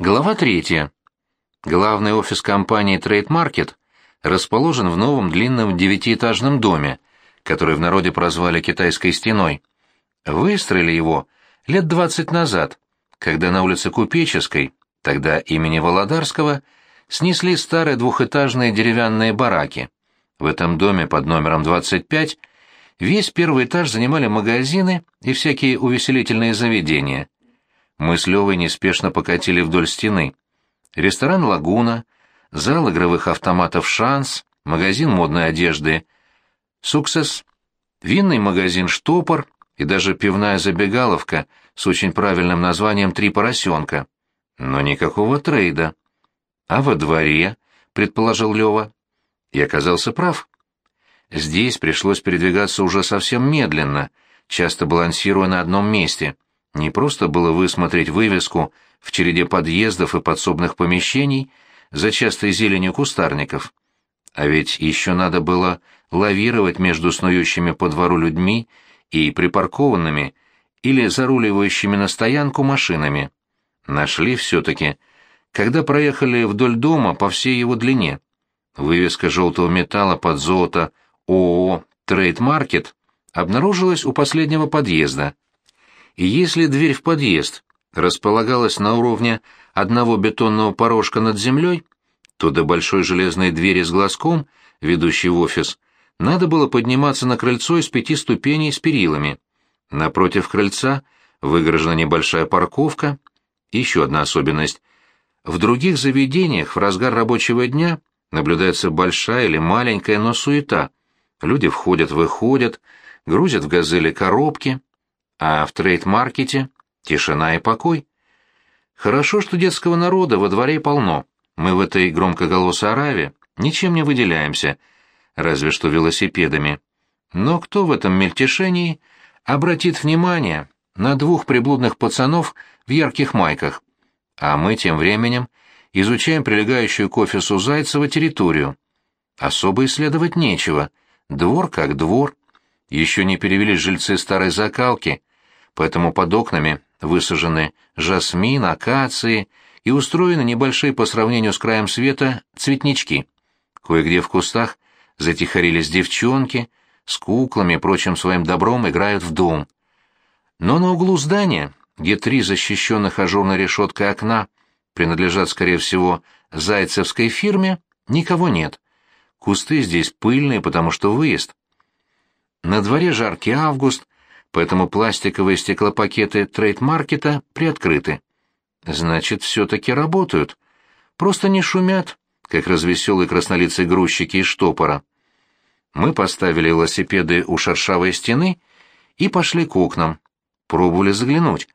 Глава третья. Главный офис компании Trade Market расположен в новом длинном девятиэтажном доме, который в народе прозвали «Китайской стеной». Выстроили его лет двадцать назад, когда на улице Купеческой, тогда имени Володарского, снесли старые двухэтажные деревянные бараки. В этом доме под номером 25 весь первый этаж занимали магазины и всякие увеселительные заведения. Мы с Левой неспешно покатили вдоль стены. Ресторан «Лагуна», зал игровых автоматов «Шанс», магазин модной одежды «Суксес», винный магазин «Штопор» и даже пивная забегаловка с очень правильным названием «Три поросенка». Но никакого трейда. А во дворе, предположил Лева. И оказался прав. Здесь пришлось передвигаться уже совсем медленно, часто балансируя на одном месте. Не просто было высмотреть вывеску в череде подъездов и подсобных помещений за частой зеленью кустарников. А ведь еще надо было лавировать между снующими по двору людьми и припаркованными или заруливающими на стоянку машинами. Нашли все-таки, когда проехали вдоль дома по всей его длине. Вывеска желтого металла под золото ООО «Трейд Маркет» обнаружилась у последнего подъезда. И если дверь в подъезд располагалась на уровне одного бетонного порожка над землей, то до большой железной двери с глазком, ведущей в офис, надо было подниматься на крыльцо из пяти ступеней с перилами. Напротив крыльца выгорожена небольшая парковка. Еще одна особенность. В других заведениях в разгар рабочего дня наблюдается большая или маленькая, но суета. Люди входят-выходят, грузят в газели коробки, а в трейд-маркете тишина и покой. Хорошо, что детского народа во дворе полно. Мы в этой громкоголосой ораве ничем не выделяемся, разве что велосипедами. Но кто в этом мельтешении обратит внимание на двух приблудных пацанов в ярких майках? А мы тем временем изучаем прилегающую к офису Зайцева территорию. Особо исследовать нечего. Двор как двор. Еще не перевелись жильцы старой закалки, поэтому под окнами высажены жасмин, акации и устроены небольшие по сравнению с краем света цветнички. Кое-где в кустах затихарились девчонки, с куклами и прочим своим добром играют в дом. Но на углу здания, где три защищенных ажурной решеткой окна принадлежат, скорее всего, зайцевской фирме, никого нет. Кусты здесь пыльные, потому что выезд. На дворе жаркий август, поэтому пластиковые стеклопакеты трейд-маркета приоткрыты. Значит, все-таки работают. Просто не шумят, как развеселые краснолицые грузчики из штопора. Мы поставили велосипеды у шершавой стены и пошли к окнам. Пробовали заглянуть,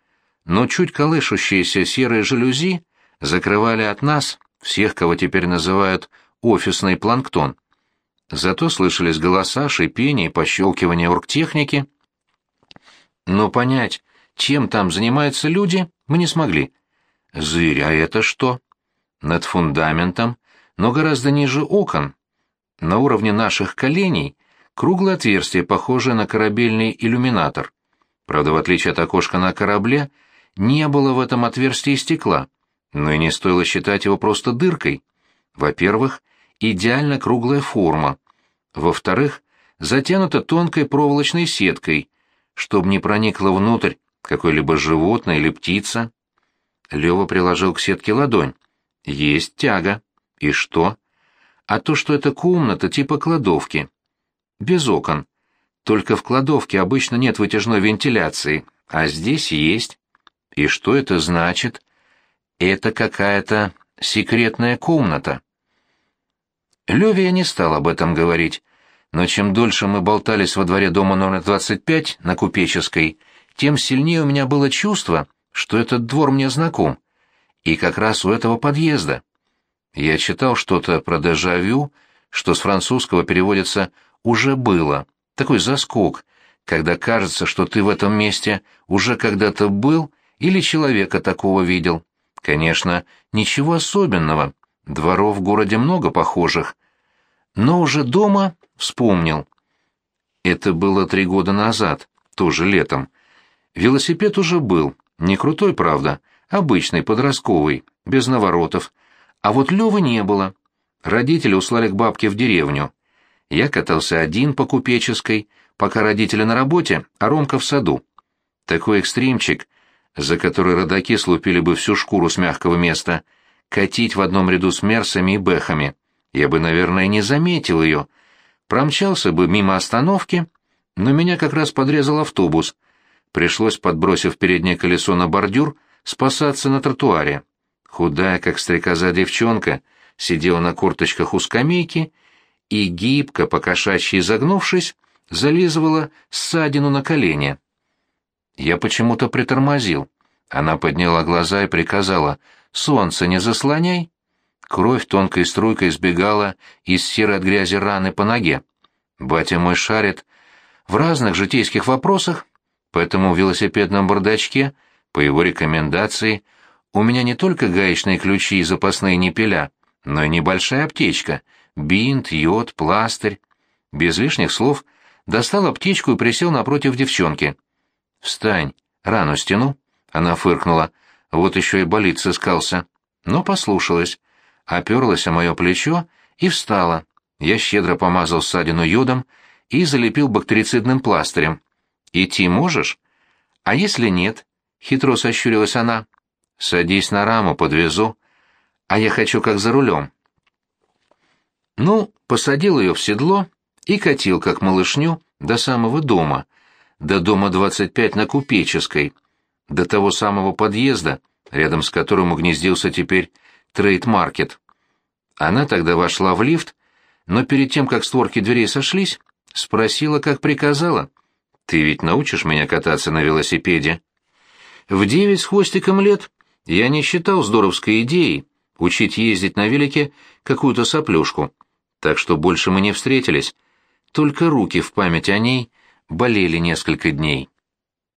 но чуть колышущиеся серые жалюзи закрывали от нас всех, кого теперь называют офисный планктон. Зато слышались голоса, шипение и пощелкивание оргтехники. Но понять, чем там занимаются люди, мы не смогли. Зырь, а это что? Над фундаментом, но гораздо ниже окон, на уровне наших коленей, круглое отверстие, похожее на корабельный иллюминатор. Правда, в отличие от окошка на корабле, не было в этом отверстии стекла, но и не стоило считать его просто дыркой. Во-первых, идеально круглая форма. Во-вторых, затянута тонкой проволочной сеткой, чтобы не проникло внутрь какое-либо животное или птица. Лёва приложил к сетке ладонь. Есть тяга. И что? А то, что это комната типа кладовки. Без окон. Только в кладовке обычно нет вытяжной вентиляции, а здесь есть. И что это значит? Это какая-то секретная комната. Леве я не стал об этом говорить, но чем дольше мы болтались во дворе дома номер 25 на Купеческой, тем сильнее у меня было чувство, что этот двор мне знаком, и как раз у этого подъезда. Я читал что-то про дежавю, что с французского переводится «уже было», такой заскок, когда кажется, что ты в этом месте уже когда-то был или человека такого видел. Конечно, ничего особенного, дворов в городе много похожих, но уже дома вспомнил. Это было три года назад, тоже летом. Велосипед уже был, не крутой, правда, обычный, подростковый, без наворотов. А вот Лёвы не было. Родители услали к бабке в деревню. Я катался один по Купеческой, пока родители на работе, а Ромка в саду. Такой экстримчик, за который родаки слупили бы всю шкуру с мягкого места, катить в одном ряду с Мерсами и Бэхами. Я бы, наверное, не заметил ее. Промчался бы мимо остановки, но меня как раз подрезал автобус. Пришлось, подбросив переднее колесо на бордюр, спасаться на тротуаре. Худая, как стрекоза девчонка, сидела на корточках у скамейки и, гибко, покошачьи изогнувшись, зализывала ссадину на колене. Я почему-то притормозил. Она подняла глаза и приказала «Солнце не заслоняй». Кровь тонкой струйкой сбегала из серой от грязи раны по ноге. Батя мой шарит в разных житейских вопросах, поэтому в велосипедном бардачке, по его рекомендации, у меня не только гаечные ключи и запасные непеля, но и небольшая аптечка, бинт, йод, пластырь. Без лишних слов достал аптечку и присел напротив девчонки. «Встань, рану стяну», — она фыркнула. «Вот еще и болит сыскался». Но послушалась, оперлась о мое плечо и встала. Я щедро помазал ссадину йодом и залепил бактерицидным пластырем. «Идти можешь?» «А если нет?» — хитро сощурилась она. «Садись на раму, подвезу. А я хочу как за рулем». Ну, посадил ее в седло и катил, как малышню, до самого дома, до дома 25 на Купеческой, до того самого подъезда, рядом с которым угнездился теперь трейд-маркет. Она тогда вошла в лифт, но перед тем, как створки дверей сошлись, Спросила, как приказала. Ты ведь научишь меня кататься на велосипеде? В девять с хвостиком лет я не считал здоровской идеей учить ездить на велике какую-то соплюшку. Так что больше мы не встретились. Только руки в память о ней болели несколько дней.